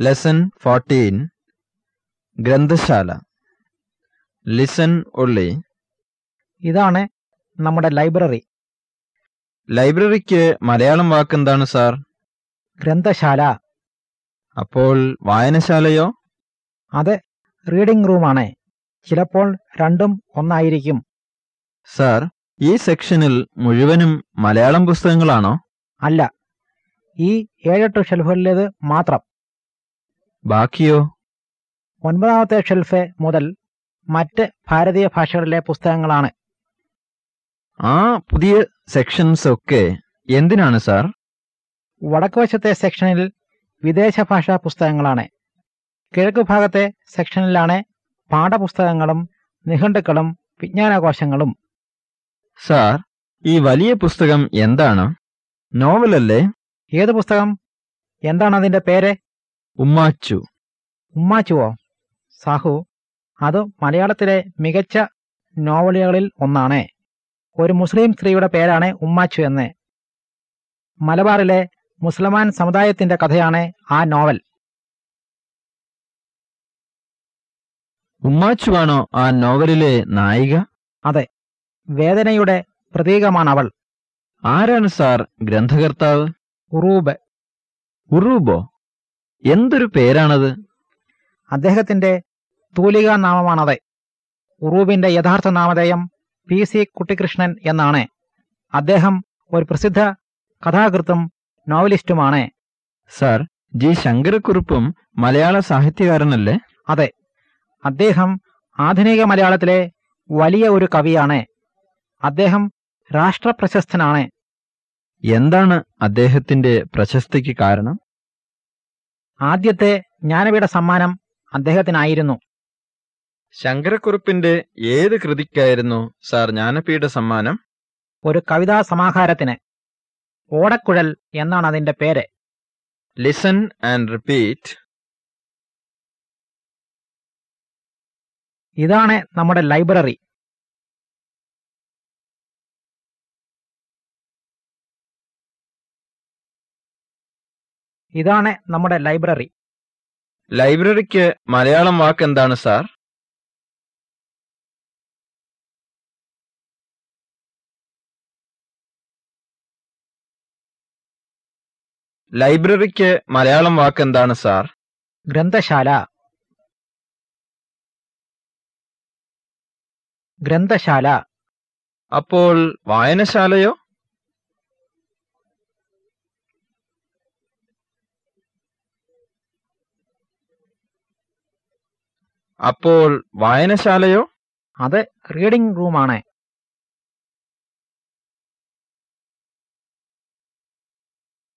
Lesson fourteen ഗ്രന്ഥശാല listen ഉള്ളി ഇതാണ് നമ്മുടെ ലൈബ്രറി. ലൈബ്രറിക്ക് മലയാളം വാക്കെന്താണ് സാർ? ഗ്രന്ഥശാല. അപ്പോൾ വായനശാലയോ? അതെ റീഡിംഗ് റൂമാണ്. ചിലപ്പോൾ രണ്ടും ഒന്നായിരിക്കും. സാർ ഈ സെക്ഷനിൽ മുഴുവനും മലയാളം പുസ്തകങ്ങളാണോ? അല്ല. ഈ ഏഴെട്ട് ഷെൽഫുകളിലേത് മാത്രം. ബാക്കിയോ? ഒൻപതാമത്തെ ഷെൽഫ് മുതൽ മറ്റ് ഭാരതീയ ഭാഷകളിലെ പുസ്തകങ്ങളാണ്. ആ പുതിയ സെക്ഷൻസ് ഒക്കെ എന്തിനാണ് സാർ? വടക്കുവശത്തെ സെക്ഷനിൽ വിദേശ ഭാഷാ പുസ്തകങ്ങളാണ്. കിഴക്ക് ഭാഗത്തെ സെക്ഷനിലാണ് പാഠപുസ്തകങ്ങളും നിഘണ്ടുക്കളും വിജ്ഞാനകോശങ്ങളും സാർ ഈ വലിയ പുസ്തകം എന്താണ്? നോവലല്ലേ? ഏത് പുസ്തകം? എന്താണ് അതിന്റെ പേര്? ഉമ്മാച്ചു. ഉമ്മാച്ചുവോ? സാഹു അത് മലയാളത്തിലെ മികച്ച നോവലുകളിൽ ഒന്നാണ്. ഒരു മുസ്ലിം സ്ത്രീയുടെ പേരാണ് ഉമ്മാച്ചു എന്ന്. മലബാറിലെ മുസ്ലിമാൻ സമുദായത്തിന്റെ കഥയാണ് ആ നോവൽ. ഉമ്മാച്ചുവാണോ ആ നോവലിലെ നായിക? അതെ വേദനയുടെ പ്രതീകമാണ് അവൾ ആരാണ് സാർ ഗ്രന്ഥകർത്താവ്? ഉറൂബ്. ഉറൂബോ? എന്തൊരു പേരാണത്? അദ്ദേഹത്തിന്റെ തൂലികാ നാമമാണത് ഉറൂബിന്റെ യഥാർത്ഥ നാമധേയം പി സി കുട്ടിക്കൃഷ്ണൻ എന്നാണ്. അദ്ദേഹം ഒരു പ്രസിദ്ധ കഥാകൃത്തും നോവലിസ്റ്റുമാണ്. സർ ജി ശങ്കരക്കുറുപ്പും മലയാള സാഹിത്യകാരനല്ലേ? അതെ. അദ്ദേഹം ആധുനിക മലയാളത്തിലെ വലിയ ഒരു കവിയാണ്. അദ്ദേഹം രാഷ്ട്രപ്രശസ്തനാണ്. എന്താണ് അദ്ദേഹത്തിന്റെ പ്രശസ്തിക്ക് കാരണം? ആദ്യത്തെ ജ്ഞാനപീഠ സമ്മാനം അദ്ദേഹത്തിനായിരുന്നു. ശങ്കരക്കുറുപ്പിന്റെ ഏത് കൃതിക്കായിരുന്നു സാർ ജ്ഞാനപീഠ സമ്മാനം? ഒരു കവിതാ സമാഹാരത്തിന്. ഓടക്കുഴൽ എന്നാണ് അതിന്റെ പേര്. ലിസൺ ആൻഡ് റിപ്പീറ്റ് ഇതാണ് നമ്മുടെ ലൈബ്രറി. ഇതാണ് നമ്മുടെ ലൈബ്രറി. ലൈബ്രറിക്ക് മലയാളം വാക്ക് എന്താണ് സാർ? ലൈബ്രറിക്ക് മലയാളം വാക്ക് എന്താണ് സാർ? ഗ്രന്ഥശാല. ഗ്രന്ഥശാല. അപ്പോൾ വായനശാലയോ? അപ്പോൾ വായനശാലയോ? അത് റീഡിംഗ് റൂമാണ്.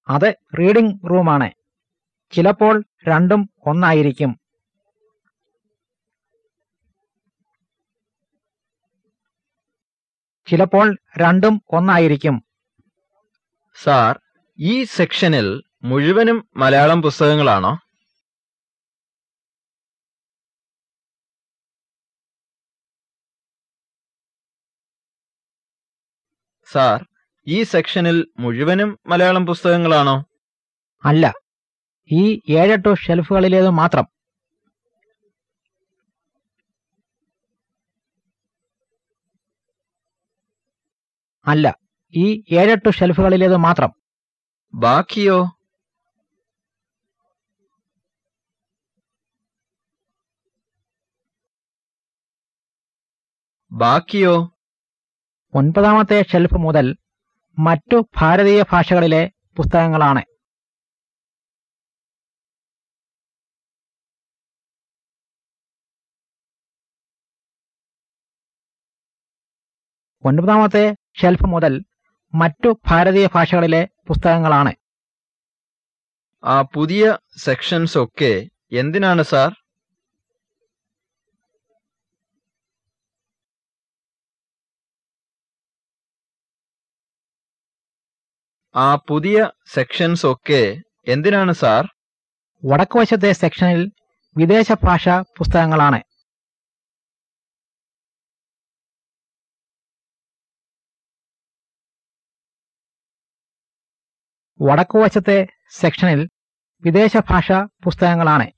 അത് റീഡിംഗ് റൂമാണ്. ചിലപ്പോൾ രണ്ടും ഒന്നായിരിക്കും. ചിലപ്പോൾ രണ്ടും ഒന്നായിരിക്കും. സാർ ഈ സെക്ഷനിൽ മുഴുവനും മലയാളം പുസ്തകങ്ങളാണോ? സാർ ഈ സെക്ഷനിൽ മുഴുവനും മലയാളം പുസ്തകങ്ങളാണോ? അല്ല. ഈ ഏഴെട്ടു ഷെൽഫുകളിലേത് മാത്രം. അല്ല ഈ ഏഴെട്ടു ഷെൽഫുകളിലേത് മാത്രം. ബാക്കിയോ? ബാക്കിയോ? ഒൻപതാമത്തെ ഷെൽഫ് മുതൽ മറ്റു ഭാരതീയ ഭാഷകളിലെ പുസ്തകങ്ങളാണ്. ഒൻപതാമത്തെ ഷെൽഫ് മുതൽ മറ്റു ഭാരതീയ ഭാഷകളിലെ പുസ്തകങ്ങളാണ്. ആ പുതിയ സെക്ഷൻസ് ഒക്കെ എന്തിനാണ് സാർ? ആ പുതിയ സെക്ഷൻസ് ഒക്കെ എന്തിനാണ് സാർ? വടക്കുവശത്തെ സെക്ഷനിൽ വിദേശ ഭാഷ പുസ്തകങ്ങളാണ്. വടക്കുവശത്തെ സെക്ഷനിൽ വിദേശ ഭാഷ പുസ്തകങ്ങളാണ്.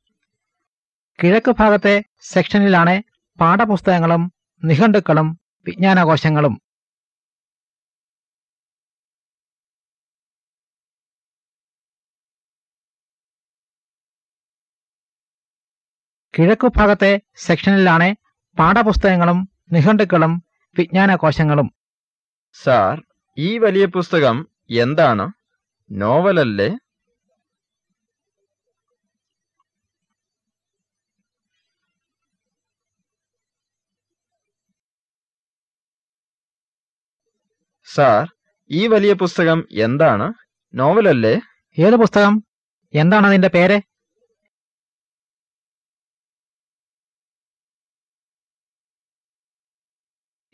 കിഴക്ക് ഭാഗത്തെ സെക്ഷനിലാണ് പാഠപുസ്തകങ്ങളും നിഘണ്ടുക്കളും വിജ്ഞാനകോശങ്ങളും കിഴക്കു ഭാഗത്തെ സെക്ഷനിലാണ് പാഠപുസ്തകങ്ങളും നിഘണ്ടുക്കളും വിജ്ഞാനകോശങ്ങളും. സാർ ഈ വലിയ പുസ്തകം എന്താണ്? നോവലല്ലേ? സാർ ഈ വലിയ പുസ്തകം എന്താണ്? നോവലല്ലേ? ഏത് പുസ്തകം? എന്താണ് അതിന്റെ പേര്?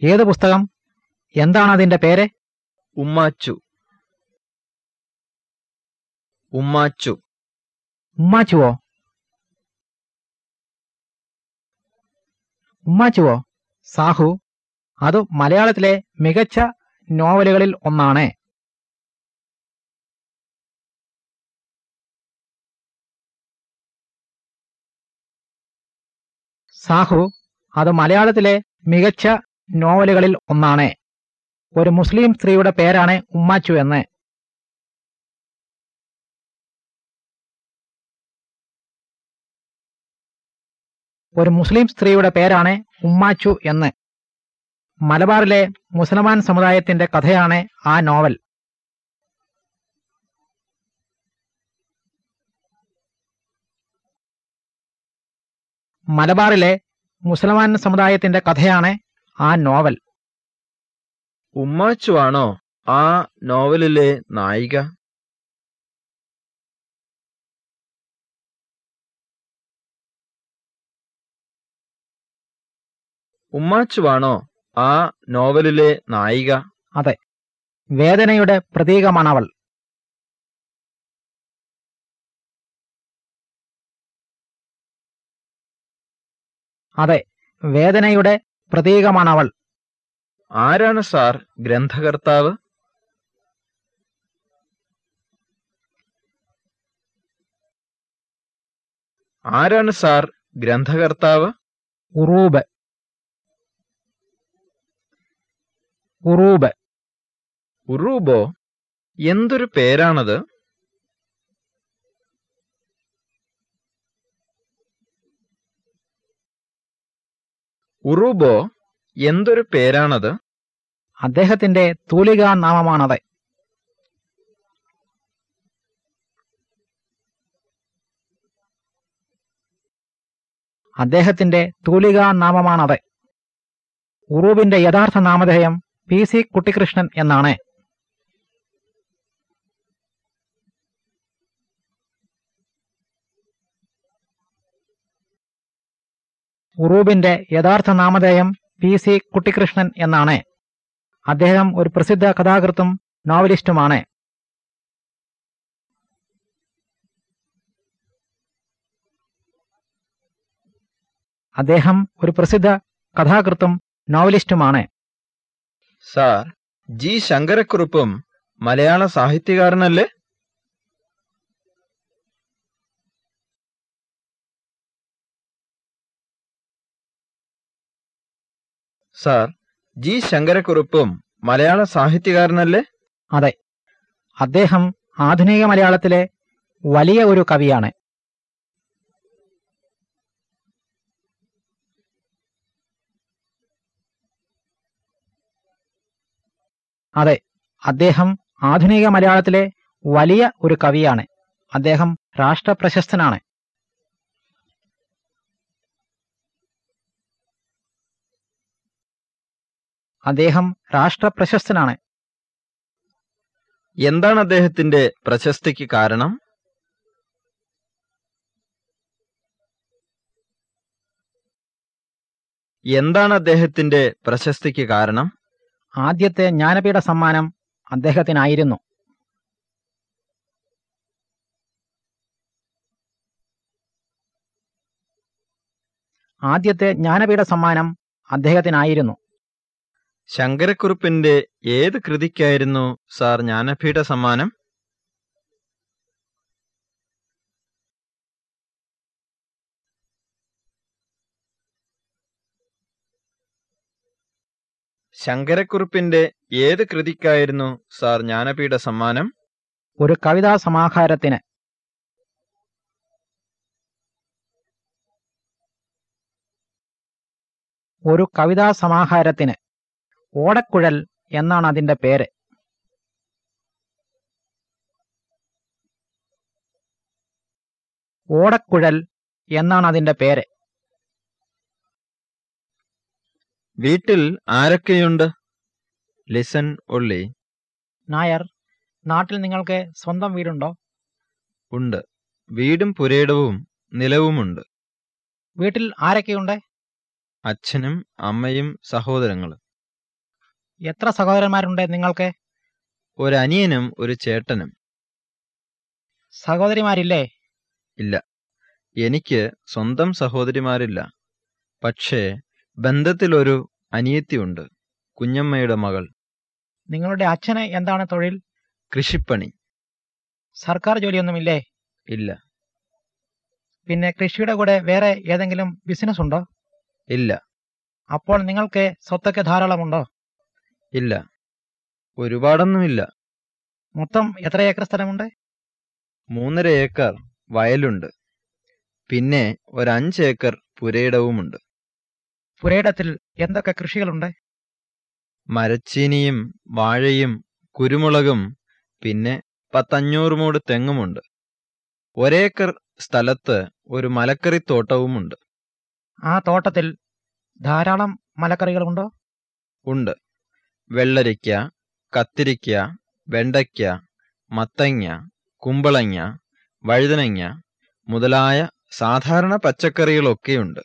ഏത് പുസ്തകം? എന്താണ് അതിന്റെ പേര്? ഉമ്മാച്ചു. ഉമ്മാച്ചു. ഉമ്മാച്ചുവോ? ഉമ്മാച്ചുവോ? സാഹു അത് മലയാളത്തിലെ മികച്ച നോവലുകളിൽ ഒന്നാണ്. സാഹു അത് മലയാളത്തിലെ മികച്ച നോവലുകളിൽ ഒന്നാണ്. ഒരു മുസ്ലിം സ്ത്രീയുടെ പേരാണ് ഉമ്മാച്ചു എന്ന്. ഒരു മുസ്ലിം സ്ത്രീയുടെ പേരാണ് ഉമ്മാച്ചു എന്ന്. മലബാറിലെ മുസൽമാൻ സമുദായത്തിന്റെ കഥയാണ് ആ നോവൽ. മലബാറിലെ മുസൽമാൻ സമുദായത്തിന്റെ കഥയാണ് ആ നോവൽ. ഉമ്മാച്ചു ആണോ ആ നോവലിലെ നായിക? ഉമ്മാച്ചുവാണോ ആ നോവലിലെ നായിക? അതെ. വേദനയുടെ പ്രതീകമാണവൾ. അതെ. വേദനയുടെ പ്രതീകമാണവൾ ആരാണ് സാർ ഗ്രന്ഥകർത്താവ്? ആരാണ് സാർ ഗ്രന്ഥകർത്താവ്? ഉറൂബ്. ഉറൂബ്. ഉറൂബോ? എന്തൊരു പേരാണത്? ഉറൂബോ എന്തൊരു പേരാണത്? അദ്ദേഹത്തിന്റെ തൂലികാ നാമമാണത്. അദ്ദേഹത്തിന്റെ തൂലികാ നാമമാണത്. ഉറൂബിന്റെ യഥാർത്ഥ നാമധേയം പി സി കുട്ടിക്കൃഷ്ണൻ എന്നാണ്. ഉറൂബിന്റെ യഥാർത്ഥ നാമധേയം പി സി കുട്ടിക്കൃഷ്ണൻ എന്നാണ്. അദ്ദേഹം ഒരു പ്രസിദ്ധ കഥാകൃത്തും നോവലിസ്റ്റുമാണ്. അദ്ദേഹം ഒരു പ്രസിദ്ധ കഥാകൃത്തും നോവലിസ്റ്റുമാണ്. സാർ ജി ശങ്കരക്കുറുപ്പും മലയാള സാഹിത്യകാരനല്ലേ? Sir G. ശങ്കരക്കുറുപ്പും മലയാള സാഹിത്യകാരനല്ലേ? അതെ. അദ്ദേഹം ആധുനിക മലയാളത്തിലെ വലിയ ഒരു കവിയാണ്. അതെ അദ്ദേഹം ആധുനിക മലയാളത്തിലെ വലിയ ഒരു കവിയാണ്. അദ്ദേഹം രാഷ്ട്രപ്രശസ്തനാണ്. അദ്ദേഹം രാഷ്ട്രപ്രശസ്തനാണ്. എന്താണ് അദ്ദേഹത്തിന്റെ പ്രശസ്തിക്ക് കാരണം? എന്താണ് അദ്ദേഹത്തിന്റെ പ്രശസ്തിക്ക് കാരണം? ആദ്യത്തെ ജ്ഞാനപീഠ സമ്മാനം അദ്ദേഹത്തിനായിരുന്നു. ആദ്യത്തെ ജ്ഞാനപീഠ സമ്മാനം അദ്ദേഹത്തിനായിരുന്നു. ശങ്കരക്കുറുപ്പിന്റെ ഏത് കൃതിക്കായിരുന്നു സാർ ജ്ഞാനപീഠ സമ്മാനം? ശങ്കരക്കുറുപ്പിന്റെ ഏത് കൃതിക്കായിരുന്നു സാർ ജ്ഞാനപീഠ സമ്മാനം? ഒരു കവിതാ സമാഹാരത്തിന്. ഒരു കവിതാ സമാഹാരത്തിന്. ഓടക്കുഴൽ എന്നാണ് അതിന്റെ പേര്. ഓടക്കുഴൽ എന്നാണ് അതിന്റെ പേര്. വീട്ടിൽ ആരൊക്കെയുണ്ട്? Listen only. നായർ നാട്ടിൽ നിങ്ങൾക്ക് സ്വന്തം വീടുണ്ടോ? ഉണ്ട്. വീടും പുരയിടവും നിലവുമുണ്ട്. വീട്ടിൽ ആരൊക്കെയുണ്ട്? അച്ഛനും അമ്മയും സഹോദരങ്ങളും. എത്ര സഹോദരന്മാരുണ്ട് നിങ്ങൾക്ക്? ഒരു അനിയനും ഒരു ചേട്ടനും. സഹോദരിമാരില്ലേ? ഇല്ല. എനിക്ക് സ്വന്തം സഹോദരിമാരില്ല. പക്ഷേ ബന്ധത്തിലൊരു അനിയത്തിയുണ്ട് കുഞ്ഞമ്മയുടെ മകൾ. നിങ്ങളുടെ അച്ഛന് എന്താണ് തൊഴിൽ? കൃഷിപ്പണി. സർക്കാർ ജോലിയൊന്നുമില്ലേ? ഇല്ല. പിന്നെ കൃഷിയുടെ കൂടെ വേറെ ഏതെങ്കിലും ബിസിനസ് ഉണ്ടോ ഇല്ല. അപ്പോൾ നിങ്ങൾക്ക് സ്വത്തൊക്കെ ധാരാളമുണ്ടോ? ഇല്ല. ഒരുപാടൊന്നുമില്ല. മൊത്തം എത്ര ഏക്കർ സ്ഥലമുണ്ട്? മൂന്നര ഏക്കർ വയലുണ്ട്. പിന്നെ ഒരഞ്ച് ഏക്കർ പുരയിടവുമുണ്ട്. പുരയിടത്തിൽ എന്തൊക്കെ കൃഷികളുണ്ട്? മരച്ചീനിയും വാഴയും കുരുമുളകും പിന്നെ പത്തഞ്ഞൂറ് മൂട് തെങ്ങുമുണ്ട്. ഒരേക്കർ സ്ഥലത്ത് ഒരു മലക്കറി തോട്ടവുമുണ്ട്. ആ തോട്ടത്തിൽ ധാരാളം മലക്കറികളുണ്ടോ? ഉണ്ട്. വെള്ളരിക്ക കത്തിരിക്ക വെണ്ടയ്ക്ക മത്തങ്ങ കുമ്പളങ്ങ വഴുതനങ്ങ മുതലായ സാധാരണ പച്ചക്കറികളൊക്കെയുണ്ട്.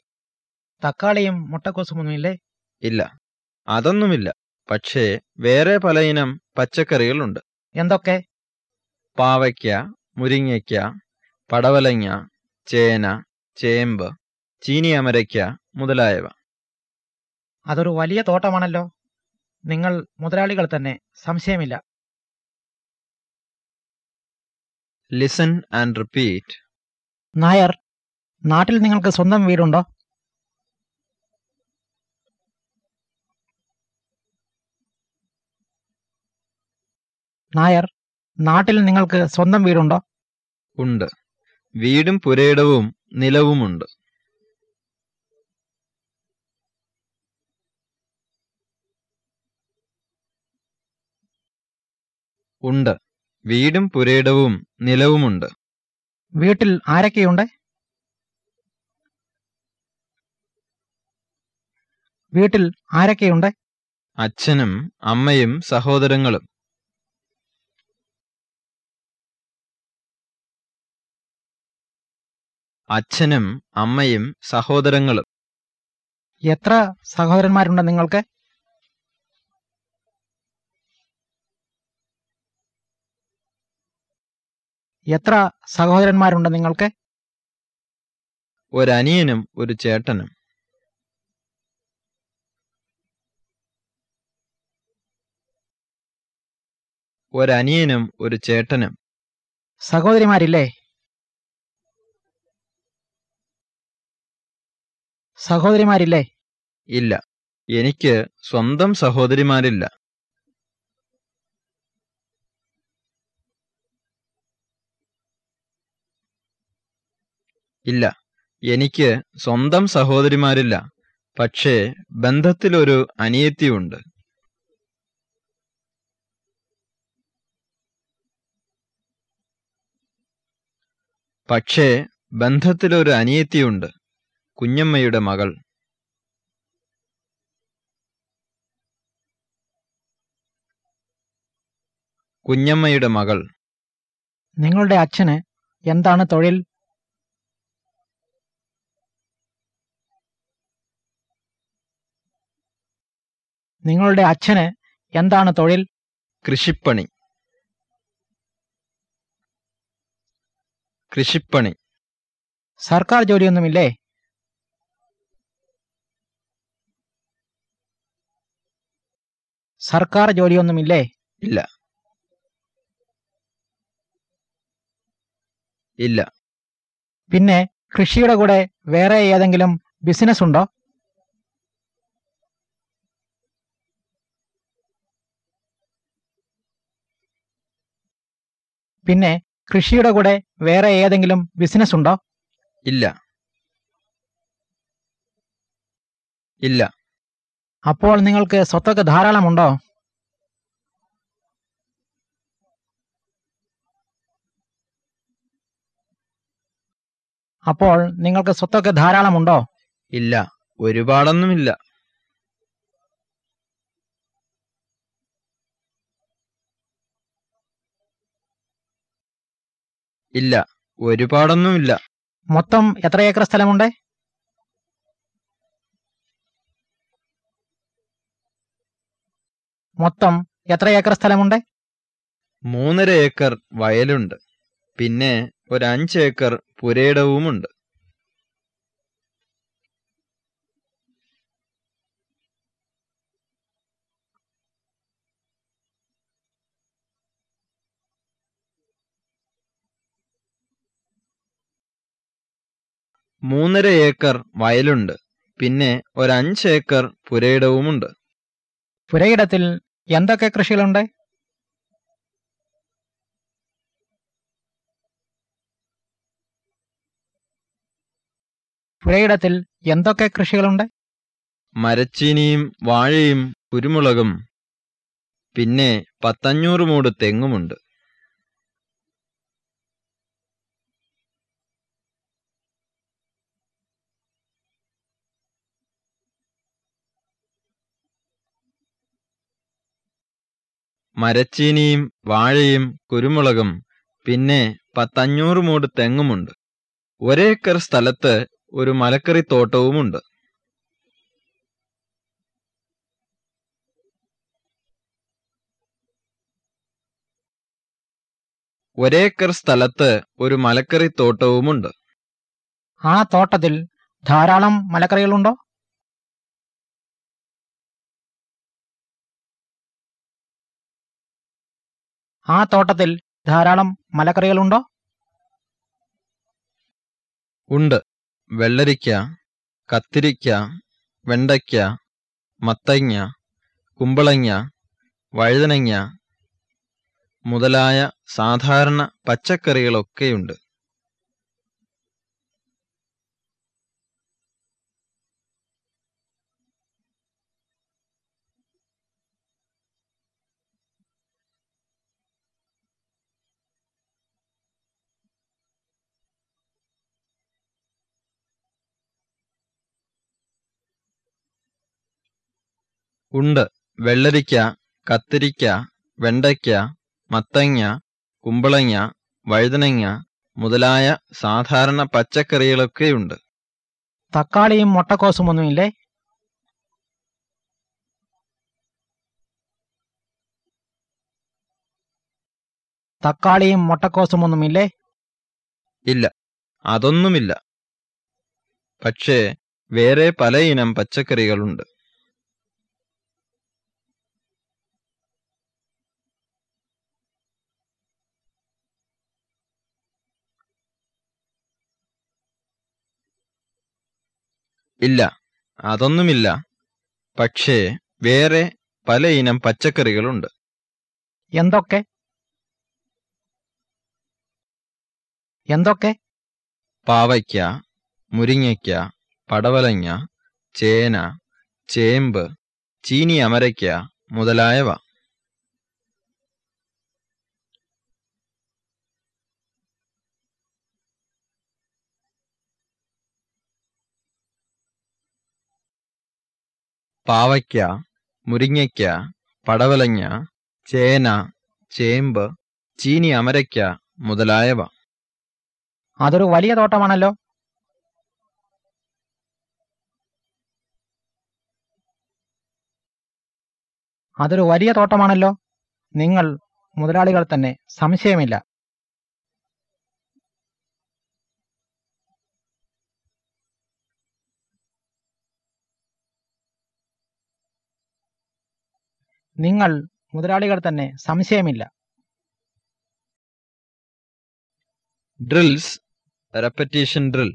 തക്കാളിയും മുട്ടക്കോസുമൊന്നുമില്ലേ ഇല്ല. അതൊന്നുമില്ല. പക്ഷേ വേറെ പലയിനം പച്ചക്കറികളുണ്ട്. എന്തൊക്കെ? പാവയ്ക്ക മുരിങ്ങയ്ക്ക പടവലങ്ങ ചേന ചേമ്പ് ചീനിയമരയ്ക്ക മുതലായവ. അതൊരു വലിയ തോട്ടമാണല്ലോ. നിങ്ങൾ മുതലാളികൾ തന്നെ സംശയമില്ല. ലിസൺ ആൻഡ് റിപ്പീറ്റ് നായർ നാട്ടിൽ നിങ്ങൾക്ക് സ്വന്തം വീടുണ്ടോ? നായർ നാട്ടിൽ നിങ്ങൾക്ക് സ്വന്തം വീടുണ്ടോ? ഉണ്ട്. വീടും പുരയിടവും നിലവുമുണ്ട്. ഉണ്ട്. വീടും പുരയിടവും നിലവുമുണ്ട്. വീട്ടിൽ ആരൊക്കെയുണ്ട്? വീട്ടിൽ ആരൊക്കെയുണ്ട്? അച്ഛനും അമ്മയും സഹോദരങ്ങളും. അച്ഛനും അമ്മയും സഹോദരങ്ങളും. എത്ര സഹോദരന്മാരുണ്ട് നിങ്ങൾക്ക്? എത്ര സഹോദരന്മാരുണ്ട് നിങ്ങൾക്ക്? ഒരനിയനും ഒരു ചേട്ടനും. ഒരനിയനും ഒരു ചേട്ടനും. സഹോദരിമാരില്ലേ? സഹോദരിമാരില്ലേ? ഇല്ല. എനിക്ക് സ്വന്തം സഹോദരിമാരില്ല. ഇല്ല. എനിക്ക് സ്വന്തം സഹോദരിമാരില്ല. പക്ഷേ ബന്ധത്തിലൊരു അനിയത്തിയുണ്ട്. പക്ഷേ ബന്ധത്തിലൊരു അനിയത്തിയുണ്ട്. കുഞ്ഞമ്മയുടെ മകൾ. കുഞ്ഞമ്മയുടെ മകൾ. നിങ്ങളുടെ അച്ഛന് എന്താണ് തൊഴിൽ? നിങ്ങളുടെ അച്ഛന് എന്താണ് തൊഴിൽ? കൃഷിപ്പണി. കൃഷിപ്പണി. സർക്കാർ ജോലിയൊന്നുമില്ലേ? സർക്കാർ ജോലിയൊന്നുമില്ലേ? ഇല്ല. ഇല്ല. പിന്നെ കൃഷിയുടെ കൂടെ വേറെ ഏതെങ്കിലും ബിസിനസ് ഉണ്ടോ പിന്നെ കൃഷിയുടെ കൂടെ വേറെ ഏതെങ്കിലും ബിസിനസ് ഉണ്ടോ? ഇല്ല. ഇല്ല. അപ്പോൾ നിങ്ങൾക്ക് സ്വത്തൊക്കെ ധാരാളമുണ്ടോ? അപ്പോൾ നിങ്ങൾക്ക് സ്വത്തൊക്കെ ധാരാളമുണ്ടോ? ഇല്ല. ഒരുപാടൊന്നുമില്ല. ഇല്ല. ഒരുപാടൊന്നുമില്ല. മൊത്തം എത്ര ഏക്കർ സ്ഥലമുണ്ട്? മൊത്തം എത്ര ഏക്കർ സ്ഥലമുണ്ട്? മൂന്നര ഏക്കർ വയലുണ്ട്. പിന്നെ ഒരു അഞ്ച് ഏക്കർ പുരയിടവുമുണ്ട്. മൂന്നര ഏക്കർ വയലുണ്ട്. പിന്നെ ഒരഞ്ച് ഏക്കർ പുരയിടവുമുണ്ട്. പുരയിടത്തിൽ എന്തൊക്കെ കൃഷികളുണ്ട്? പുരയിടത്തിൽ എന്തൊക്കെ കൃഷികളുണ്ട്? മരച്ചീനിയും വാഴയും കുരുമുളകും. പിന്നെ പത്തഞ്ഞൂറ് മൂട് തെങ്ങുമുണ്ട്. മരച്ചീനിയും വാഴയും കുരുമുളകും പിന്നെ പത്തഞ്ഞൂറ് മൂട് തെങ്ങുമുണ്ട്. ഒരേക്കർ സ്ഥലത്ത് ഒരു മലക്കറി തോട്ടവുമുണ്ട്. ഒരേക്കർ സ്ഥലത്ത് ഒരു മലക്കറി തോട്ടവുമുണ്ട്. ആ തോട്ടത്തിൽ ധാരാളം മലക്കറികളുണ്ടോ? ആ തോട്ടത്തിൽ ധാരാളം മലക്കറികളുണ്ടോ? ഉണ്ട്. വെള്ളരിക്ക കത്തിരിക്ക വെണ്ടയ്ക്ക മത്തങ്ങ കുമ്പളങ്ങ വഴുതനങ്ങ മുതലായ സാധാരണ പച്ചക്കറികളൊക്കെയുണ്ട്. ഉണ്ട്. വെള്ളരിക്ക കത്തിരിക്ക വെണ്ടയ്ക്ക മത്തങ്ങ കുമ്പളങ്ങ വഴുതനങ്ങ മുതലായ സാധാരണ പച്ചക്കറികളൊക്കെയുണ്ട്. തക്കാളിയും മുട്ടക്കോസും ഒന്നുമില്ലേ? തക്കാളിയും മുട്ടക്കോസും ഒന്നുമില്ലേ? ഇല്ല. അതൊന്നുമില്ല. പക്ഷേ വേറെ പല ഇനം പച്ചക്കറികളുണ്ട്. ഇല്ല. അതൊന്നുമില്ല. പക്ഷേ വേറെ പല ഇനം പച്ചക്കറികളുണ്ട്. എന്തൊക്കെ? എന്തൊക്കെ? പാവയ്ക്ക മുരിങ്ങയ്ക്ക പടവലങ്ങ ചേന ചേമ്പ് ചീനി അമരയ്ക്ക മുതലായവ. പാവയ്ക്ക മുരിങ്ങയ്ക്ക പടവലങ്ങ ചേന ചേമ്പ് ചീനി അമരയ്ക്ക മുതലായവ. അതൊരു വലിയ തോട്ടമാണല്ലോ. അതൊരു വലിയ തോട്ടമാണല്ലോ. നിങ്ങൾ മുതലാളികൾ തന്നെ സംശയമില്ല. നിങ്ങൾ മുതലാളികൾ തന്നെ സംശയമില്ല. ഡ്രിൽസ് റെപ്പറ്റീഷൻ ഡ്രിൽ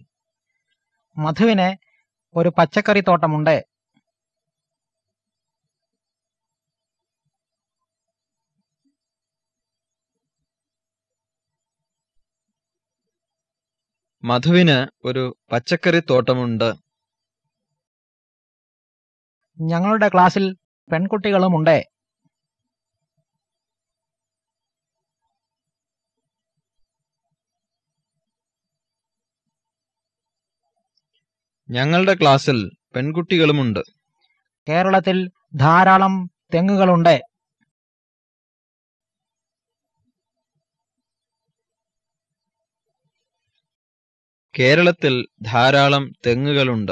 മധുവിന് ഒരു പച്ചക്കറി തോട്ടമുണ്ട്. മധുവിന് ഒരു പച്ചക്കറി തോട്ടമുണ്ട്. ഞങ്ങളുടെ ക്ലാസ്സിൽ പെൺകുട്ടികളുമുണ്ട്. ഞങ്ങളുടെ ക്ലാസ്സിൽ പെൺകുട്ടികളുമുണ്ട്. കേരളത്തിൽ ധാരാളം തെങ്ങുകളുണ്ട്. കേരളത്തിൽ ധാരാളം തെങ്ങുകളുണ്ട്.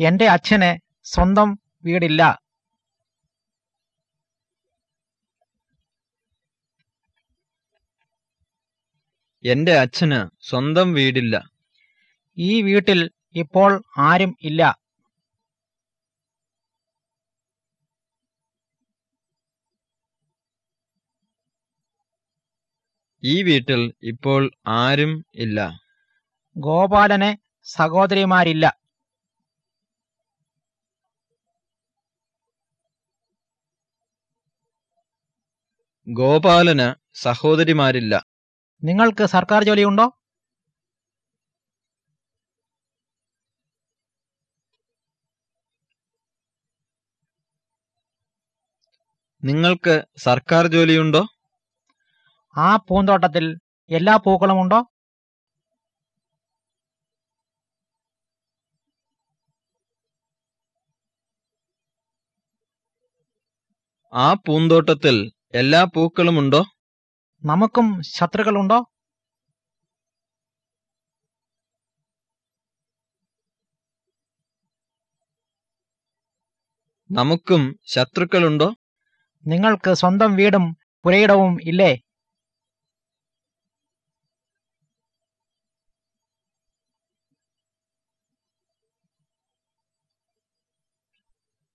എന്റെ അച്ഛന് സ്വന്തം വീടില്ല. എന്റെ അച്ഛന് സ്വന്തം വീടില്ല. ഈ വീട്ടിൽ ഇപ്പോൾ ആരും ഇല്ല. ഈ വീട്ടിൽ ഇപ്പോൾ ആരും ഇല്ല. ഗോപാലന് സഹോദരിമാരില്ല. ഗോപാലന് സഹോദരിമാരില്ല. നിങ്ങൾക്ക് സർക്കാർ ജോലിയുണ്ടോ? നിങ്ങൾക്ക് സർക്കാർ ജോലിയുണ്ടോ? ആ പൂന്തോട്ടത്തിൽ എല്ലാ പൂക്കളും ഉണ്ടോ? ആ പൂന്തോട്ടത്തിൽ എല്ലാ പൂക്കളുമുണ്ടോ നമുക്കും ശത്രുക്കളുണ്ടോ? നമുക്കും ശത്രുക്കളുണ്ടോ? നിങ്ങൾക്ക് സ്വന്തം വീടും പുരയിടവും ഇല്ലേ?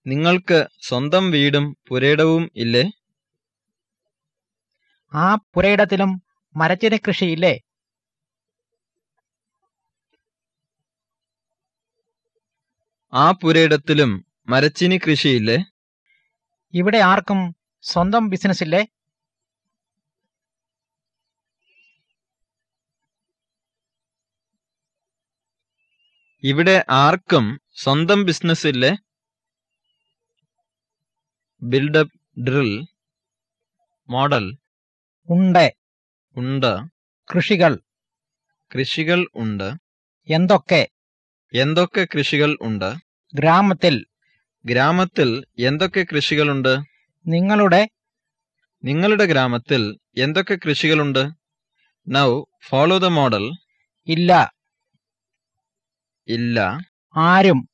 നിങ്ങൾക്ക് സ്വന്തം വീടും പുരയിടവും ഇല്ലേ? ആ പുരയിടത്തിലും മരച്ചിനി കൃഷിയില്ലേ ആ പുരയിടത്തിലും മരച്ചിനി കൃഷിയില്ലേ ഇവിടെ ആർക്കും സ്വന്തം ബിസിനസ്സില്ലേ ഇവിടെ ആർക്കും സ്വന്തം ബിസിനസ് ഇല്ലേ? ബിൽഡപ്പ് ഡ്രിൽ മോഡൽ ഉണ്ട്. ഉണ്ട്. കൃഷികൾ. കൃഷികൾ ഉണ്ട്. എന്തൊക്കെ? എന്തൊക്കെ കൃഷികൾ ഉണ്ട്? ഗ്രാമത്തിൽ. ഗ്രാമത്തിൽ എന്തൊക്കെ കൃഷികളുണ്ട്? നിങ്ങളുടെ നിങ്ങളുടെ ഗ്രാമത്തിൽ എന്തൊക്കെ കൃഷികളുണ്ട്? നൗ ഫോളോ ദ മോഡൽ ഇല്ല. ഇല്ല. ആരും.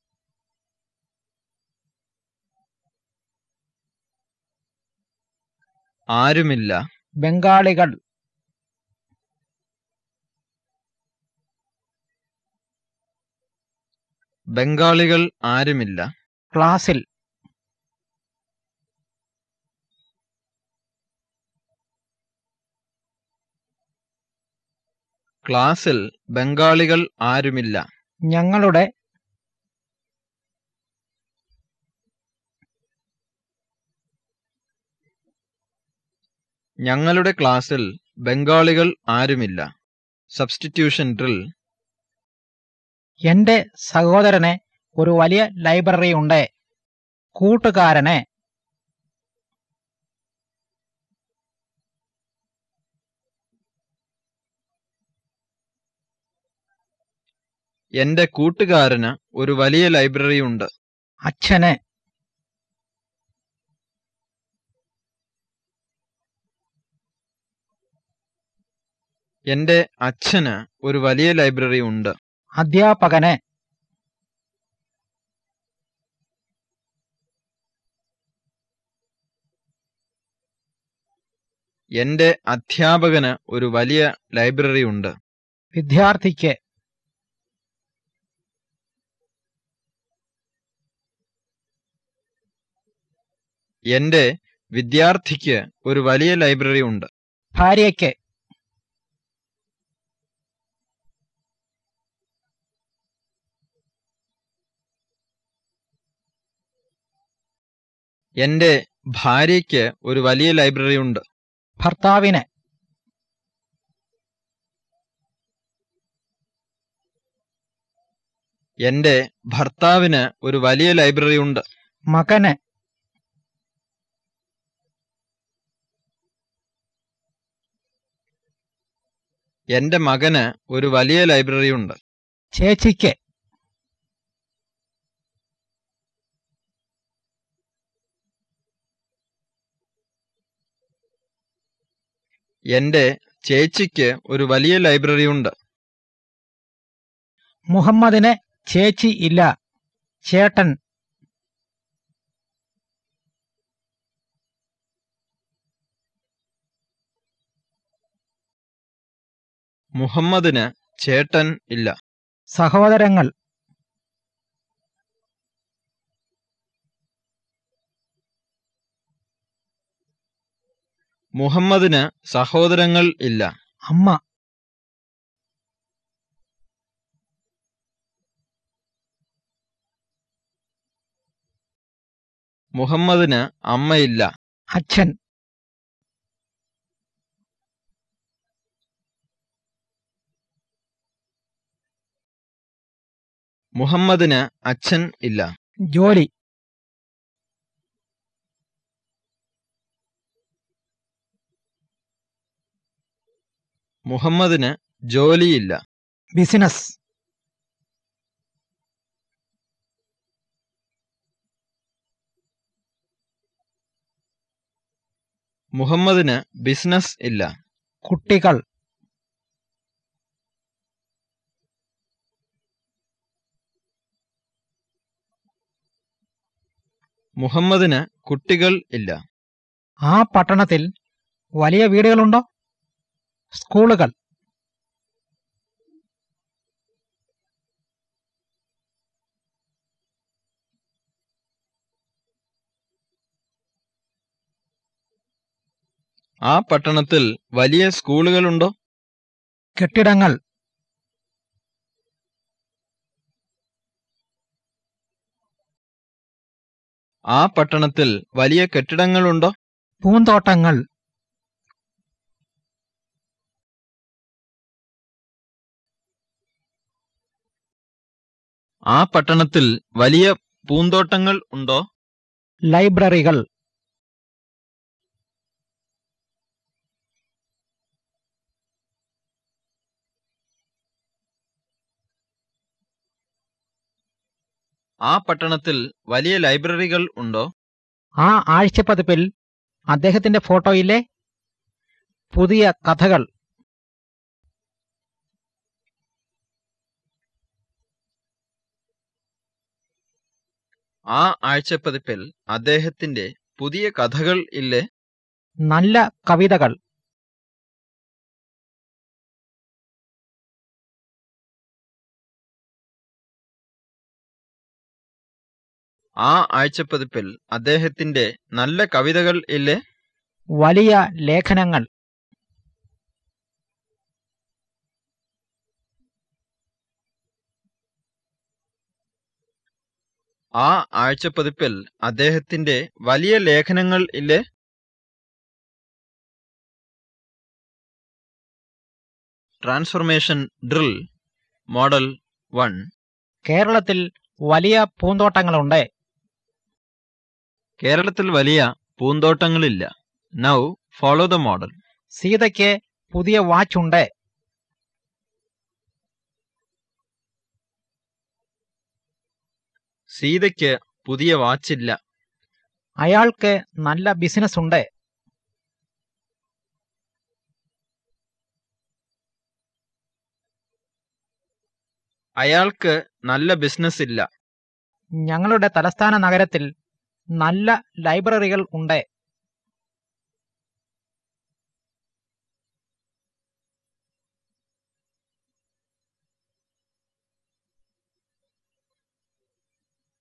ആരുമില്ല. ബംഗാളികൾ. ബംഗാളികൾ ആരുമില്ല. ക്ലാസ്സിൽ. ക്ലാസ്സിൽ ബംഗാളികൾ ആരുമില്ല. ഞങ്ങളുടെ ഞങ്ങളുടെ ക്ലാസ്സിൽ ബംഗാളികൾ ആരുമില്ല. സബ്സ്റ്റിറ്റ്യൂഷൻ ഡ്രിൽ എന്റെ സഹോദരനെ ഒരു വലിയ ലൈബ്രറി ഉണ്ട് കൂട്ടുകാരന് എന്റെ കൂട്ടുകാരന് ഒരു വലിയ ലൈബ്രറി ഉണ്ട്. അച്ഛന്. എന്റെ അച്ഛന് ഒരു വലിയ ലൈബ്രറി ഉണ്ട്. അധ്യാപകന്. എന്റെ അധ്യാപകന് ഒരു വലിയ ലൈബ്രറി ഉണ്ട്. വിദ്യാർത്ഥിക്ക്. എന്റെ വിദ്യാർത്ഥിക്ക് ഒരു വലിയ ലൈബ്രറി ഉണ്ട്. ഭാര്യയ്ക്ക്. എന്റെ ഭാര്യയ്ക്ക് ഒരു വലിയ ലൈബ്രറി ഉണ്ട്. ഭർത്താവിന്. എന്റെ ഭർത്താവിന് ഒരു വലിയ ലൈബ്രറി ഉണ്ട്. മകന്. എന്റെ മകന് ഒരു വലിയ ലൈബ്രറി ഉണ്ട്. ചേച്ചിക്ക്. എന്റെ ചേച്ചിക്ക് ഒരു വലിയ ലൈബ്രറി ഉണ്ട്. മുഹമ്മദിന് ചേച്ചി ഇല്ല. ചേട്ടൻ മുഹമ്മദിന് ചേട്ടൻ ഇല്ല. സഹോദരങ്ങൾ. മുഹമ്മദിന് സഹോദരങ്ങൾ ഇല്ല. അമ്മ. മുഹമ്മദിന് അമ്മയില്ല. അച്ഛൻ. മുഹമ്മദിന് അച്ഛൻ ഇല്ല. ജോലി. മുഹമ്മദിന് ജോലിയില്ല. ബിസിനസ്. മുഹമ്മദിന് ബിസിനസ് ഇല്ല. കുട്ടികൾ. മുഹമ്മദിന് കുട്ടികൾ ഇല്ല. ആ പട്ടണത്തിൽ വലിയ വീടുകളുണ്ടോ? സ്കൂളുകൾ. ആ പട്ടണത്തിൽ വലിയ സ്കൂളുകളുണ്ടോ? കെട്ടിടങ്ങൾ ആ പട്ടണത്തിൽ വലിയ കെട്ടിടങ്ങളുണ്ടോ? പൂന്തോട്ടങ്ങൾ. ആ പട്ടണത്തിൽ വലിയ പൂന്തോട്ടങ്ങൾ ഉണ്ടോ? ലൈബ്രറികൾ. ആ പട്ടണത്തിൽ വലിയ ലൈബ്രറികൾ ഉണ്ടോ? ആ ആഴ്ചപ്പതിപ്പിൽ അദ്ദേഹത്തിന്റെ ഫോട്ടോയില്ലേ പുതിയ കഥകൾ. ആ ആഴ്ചപ്പതിപ്പിൽ അദ്ദേഹത്തിന്റെ പുതിയ കഥകൾ ഇല്ലേ? നല്ല കവിതകൾ. ആ ആഴ്ചപ്പതിപ്പിൽ അദ്ദേഹത്തിന്റെ നല്ല കവിതകൾ ഇല്ലേ? വലിയ ലേഖനങ്ങൾ. ആ ആഴ്ചപ്പതിപ്പിൽ അദ്ദേഹത്തിന്റെ വലിയ ലേഖനങ്ങൾ ഇല്ലേ? Transformation drill model one. കേരളത്തിൽ വലിയ പൂന്തോട്ടങ്ങളുണ്ട്. കേരളത്തിൽ വലിയ പൂന്തോട്ടങ്ങളില്ല. നൗ ഫോളോ ദ മോഡൽ സീതയ്ക്ക് പുതിയ വാച്ച് ഉണ്ട്? സീതയ്ക്ക് പുതിയ വാച്ചില്ല അയാൾക്ക് നല്ല ബിസിനസ് ഉണ്ട്? അയാൾക്ക് നല്ല ബിസിനസ് ഇല്ല. ഞങ്ങളുടെ തലസ്ഥാന നഗരത്തിൽ നല്ല ലൈബ്രറികൾ ഉണ്ട്.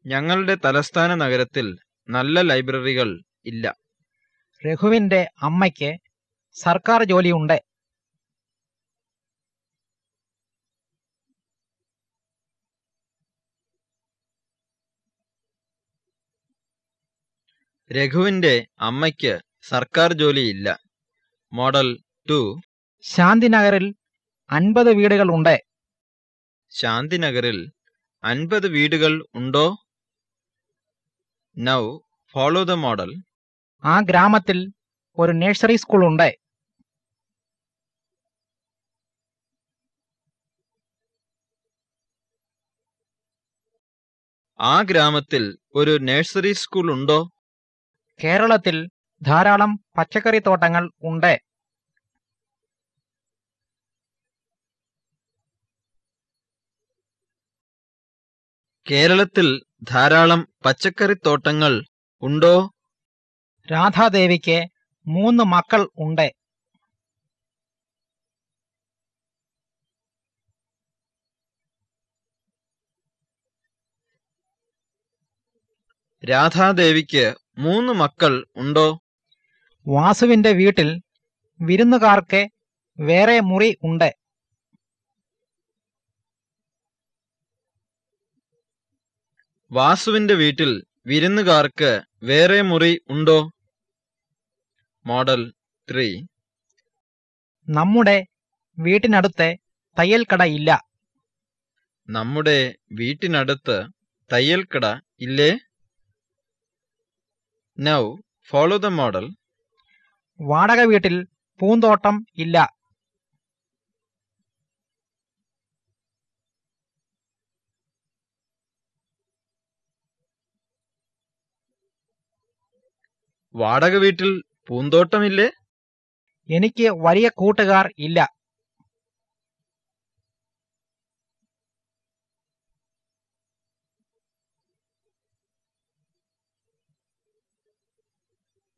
ഞങ്ങളുടെ തലസ്ഥാന നഗരത്തിൽ നല്ല ലൈബ്രറികൾ ഇല്ല. രഘുവിന്റെ അമ്മയ്ക്ക് സർക്കാർ ജോലിയുണ്ട്. രഘുവിന്റെ അമ്മയ്ക്ക് സർക്കാർ ജോലിയില്ല. Model to. ശാന്തിനഗറിൽ അൻപത് വീടുകൾ ഉണ്ട്? ശാന്തിനഗറിൽ അൻപത് വീടുകൾ ഉണ്ടോ? Now follow the model. ആ ഗ്രാമത്തിൽ ഒരു നഴ്സറി സ്കൂൾ ഉണ്ട്? ആ ഗ്രാമത്തിൽ ഒരു നഴ്സറി സ്കൂൾ ഉണ്ടോ? കേരളത്തിൽ ധാരാളം പച്ചക്കറി തോട്ടങ്ങൾ ഉണ്ട്. കേരളത്തിൽ ധാരാളം പച്ചക്കറിത്തോട്ടങ്ങൾ ഉണ്ടോ? രാധാദേവിക്ക് മൂന്ന് മക്കൾ ഉണ്ട്. രാധാദേവിക്ക് മൂന്ന് മക്കൾ ഉണ്ടോ? വാസുവിന്റെ വീട്ടിൽ വിരുന്നുകാർക്ക് വേറെ മുറി ഉണ്ട്. വാസുവിന്റെ വീട്ടിൽ വിരുന്നുകാർക്ക് വേറെ മുറി ഉണ്ടോ? Model three. നമ്മുടെ വീട്ടിനടുത്ത് തയ്യൽ കട ഇല്ല. നമ്മുടെ വീട്ടിനടുത്ത് കട ഇല്ലേ? നൗ ഫോളോ ദ മോഡൽ വാടക വീട്ടിൽ പൂന്തോട്ടം ഇല്ല. വാടക വീട്ടിൽ പൂന്തോട്ടമില്ലേ? എനിക്ക് വലിയ കൂട്ടുകാർ ഇല്ല.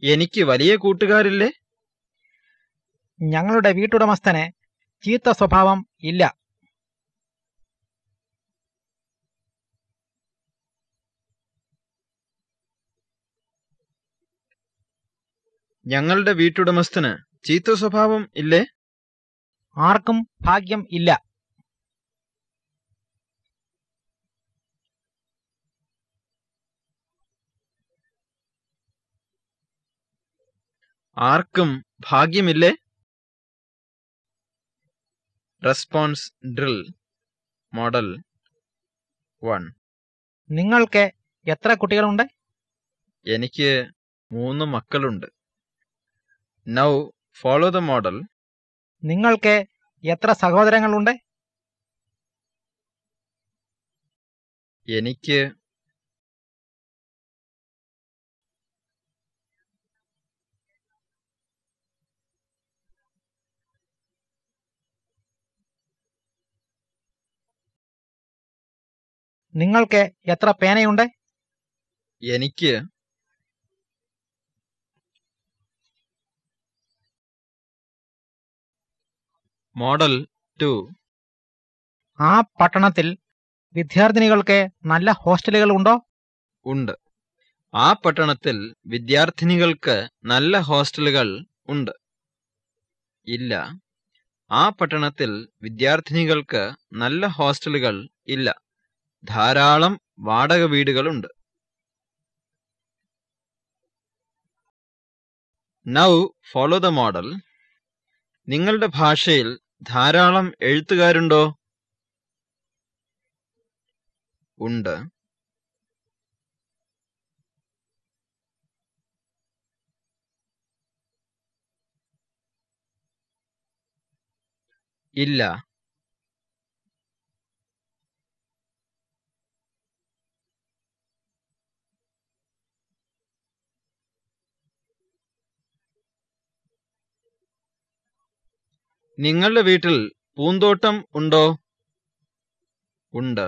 എനിക്ക് വലിയ കൂട്ടുകാരില്ലേ? ഞങ്ങളുടെ വീട്ടുടമസ്ഥന് ചീത്ത സ്വഭാവം ഇല്ല. ഞങ്ങളുടെ വീട്ടുടമസ്ഥന് ചീത്ത സ്വഭാവം ഇല്ലേ? ആർക്കും ഭാഗ്യം ഇല്ല. ആർക്കും ഭാഗ്യമില്ലേ? റെസ്പോൺസ് ഡ്രിൽ മോഡൽ വൺ നിങ്ങൾക്ക് എത്ര കുട്ടികളുണ്ട്? എനിക്ക് മൂന്ന് മക്കളുണ്ട്. നൗ ഫോളോ ദ മോഡൽ നിങ്ങൾക്ക് എത്ര സഹോദരങ്ങളുണ്ട്? എനിക്ക് നിങ്ങൾക്ക് എത്ര പേനയുണ്ട്? എനിക്ക് മോഡൽ ടു. ആ പട്ടണത്തിൽ വിദ്യാർത്ഥിനികൾക്ക് നല്ല ഹോസ്റ്റലുകൾ ഉണ്ടോ? ഉണ്ട്. ആ പട്ടണത്തിൽ വിദ്യാർത്ഥിനികൾക്ക് നല്ല ഹോസ്റ്റലുകൾ ഉണ്ട്. ഇല്ല. ആ പട്ടണത്തിൽ വിദ്യാർത്ഥിനികൾക്ക് നല്ല ഹോസ്റ്റലുകൾ ഇല്ല. ധാരാളം വാടക വീടുകളുണ്ട്. നൗ ഫോളോ ദ മോഡൽ നിങ്ങളുടെ ഭാഷയിൽ ധാരാളം എഴുത്തുകാരുണ്ടോ? ഉണ്ട്. ഇല്ല. നിങ്ങളുടെ വീട്ടിൽ പൂന്തോട്ടം ഉണ്ടോ? ഉണ്ട്.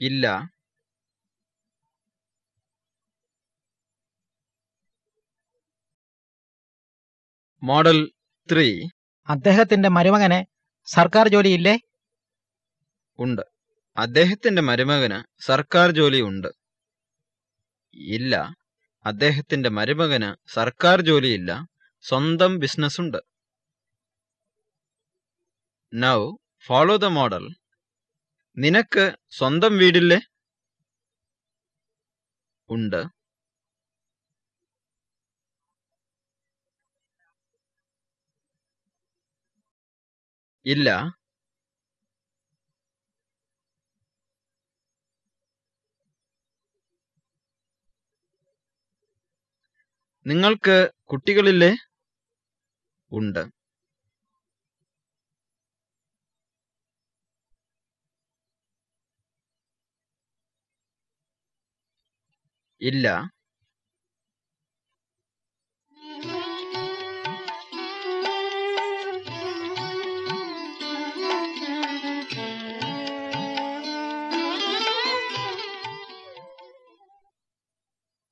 ഇല്ല. Model three. അദ്ദേഹത്തിന്റെ മരുമകനെ സർക്കാർ ജോലിയില്ലേ? ഉണ്ട്. അദ്ദേഹത്തിന്റെ മരുമകന് സർക്കാർ ജോലി ഉണ്ട് ഇല്ല അദ്ദേഹത്തിന്റെ മരുമകന് സർക്കാർ ജോലിയില്ല. സ്വന്തം ബിസിനസ് ഉണ്ട് നൗ ഫോളോ ദ മോഡൽ നിനക്ക് സ്വന്തം വീടില്ലേ? ഉണ്ട്. ഇല്ല നിങ്ങൾക്ക് കുട്ടികളില്ലേ ഉണ്ട്. ഇല്ല.